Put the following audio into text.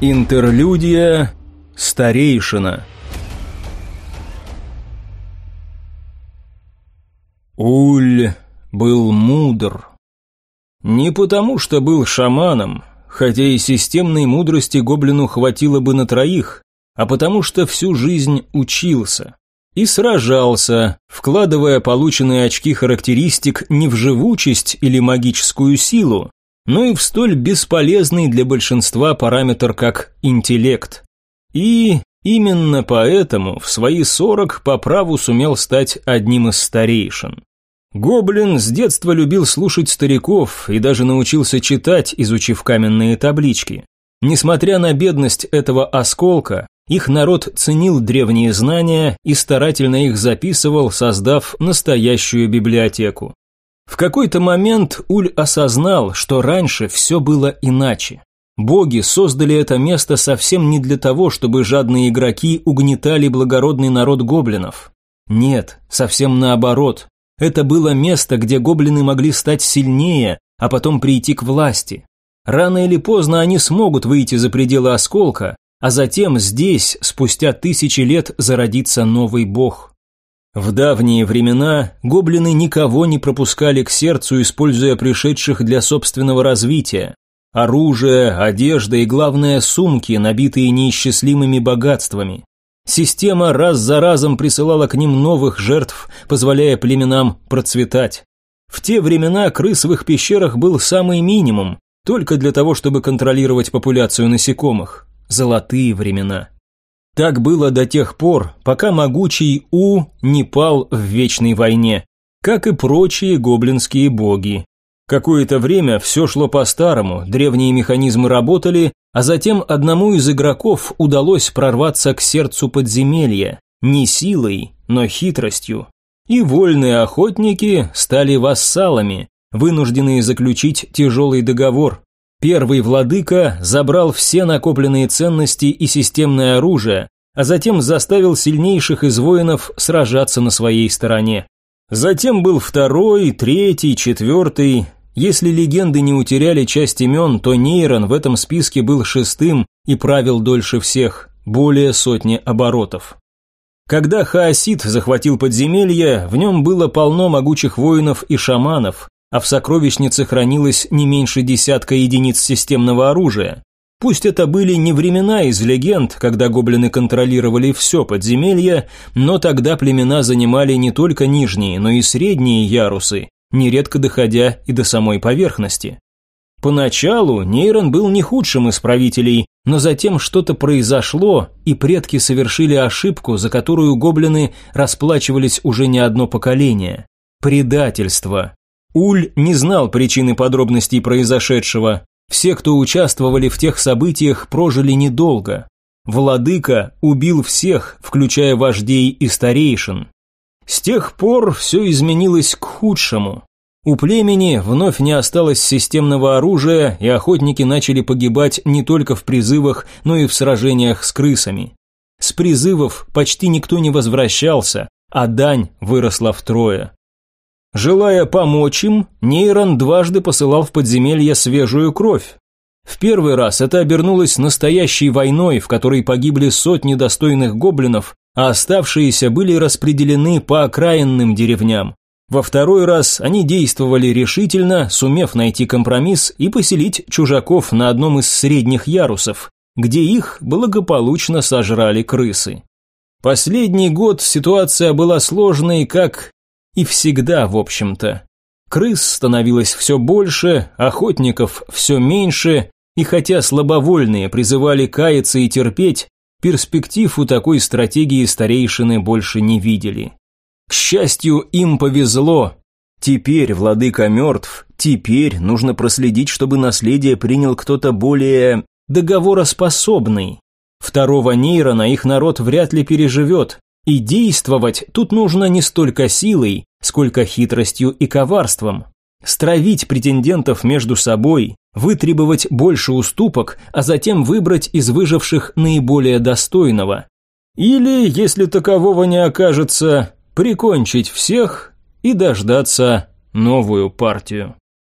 Интерлюдия Старейшина Уль был мудр. Не потому, что был шаманом, хотя и системной мудрости гоблину хватило бы на троих, а потому что всю жизнь учился и сражался, вкладывая полученные очки характеристик не в живучесть или магическую силу, но и в столь бесполезный для большинства параметр, как интеллект. И именно поэтому в свои сорок по праву сумел стать одним из старейшин. Гоблин с детства любил слушать стариков и даже научился читать, изучив каменные таблички. Несмотря на бедность этого осколка, их народ ценил древние знания и старательно их записывал, создав настоящую библиотеку. В какой-то момент Уль осознал, что раньше все было иначе. Боги создали это место совсем не для того, чтобы жадные игроки угнетали благородный народ гоблинов. Нет, совсем наоборот. Это было место, где гоблины могли стать сильнее, а потом прийти к власти. Рано или поздно они смогут выйти за пределы осколка, а затем здесь, спустя тысячи лет, зародится новый бог. В давние времена гоблины никого не пропускали к сердцу, используя пришедших для собственного развития. Оружие, одежда и, главное, сумки, набитые неисчислимыми богатствами. Система раз за разом присылала к ним новых жертв, позволяя племенам процветать. В те времена крыс в их пещерах был самый минимум, только для того, чтобы контролировать популяцию насекомых. Золотые времена. Так было до тех пор, пока могучий У не пал в вечной войне, как и прочие гоблинские боги. Какое-то время все шло по-старому, древние механизмы работали, а затем одному из игроков удалось прорваться к сердцу подземелья, не силой, но хитростью. И вольные охотники стали вассалами, вынужденные заключить тяжелый договор. Первый владыка забрал все накопленные ценности и системное оружие, а затем заставил сильнейших из воинов сражаться на своей стороне. Затем был второй, третий, четвертый, если легенды не утеряли часть имен, то Нейрон в этом списке был шестым и правил дольше всех, более сотни оборотов. Когда Хаосид захватил подземелье, в нем было полно могучих воинов и шаманов, а в сокровищнице хранилось не меньше десятка единиц системного оружия. Пусть это были не времена из легенд, когда гоблины контролировали все подземелье, но тогда племена занимали не только нижние, но и средние ярусы, нередко доходя и до самой поверхности. Поначалу Нейрон был не худшим из правителей, но затем что-то произошло, и предки совершили ошибку, за которую гоблины расплачивались уже не одно поколение. Предательство. Уль не знал причины подробностей произошедшего. Все, кто участвовали в тех событиях, прожили недолго. Владыка убил всех, включая вождей и старейшин. С тех пор все изменилось к худшему. У племени вновь не осталось системного оружия, и охотники начали погибать не только в призывах, но и в сражениях с крысами. С призывов почти никто не возвращался, а дань выросла втрое. Желая помочь им, Нейрон дважды посылал в подземелье свежую кровь. В первый раз это обернулось настоящей войной, в которой погибли сотни достойных гоблинов, а оставшиеся были распределены по окраинным деревням. Во второй раз они действовали решительно, сумев найти компромисс и поселить чужаков на одном из средних ярусов, где их благополучно сожрали крысы. Последний год ситуация была сложной, как и всегда, в общем-то. Крыс становилось все больше, охотников все меньше, и хотя слабовольные призывали каяться и терпеть, Перспектив у такой стратегии старейшины больше не видели. К счастью, им повезло. Теперь владыка мертв, теперь нужно проследить, чтобы наследие принял кто-то более договороспособный. Второго нейрона их народ вряд ли переживет, и действовать тут нужно не столько силой, сколько хитростью и коварством. Стравить претендентов между собой, вытребовать больше уступок, а затем выбрать из выживших наиболее достойного. Или, если такового не окажется, прикончить всех и дождаться новую партию.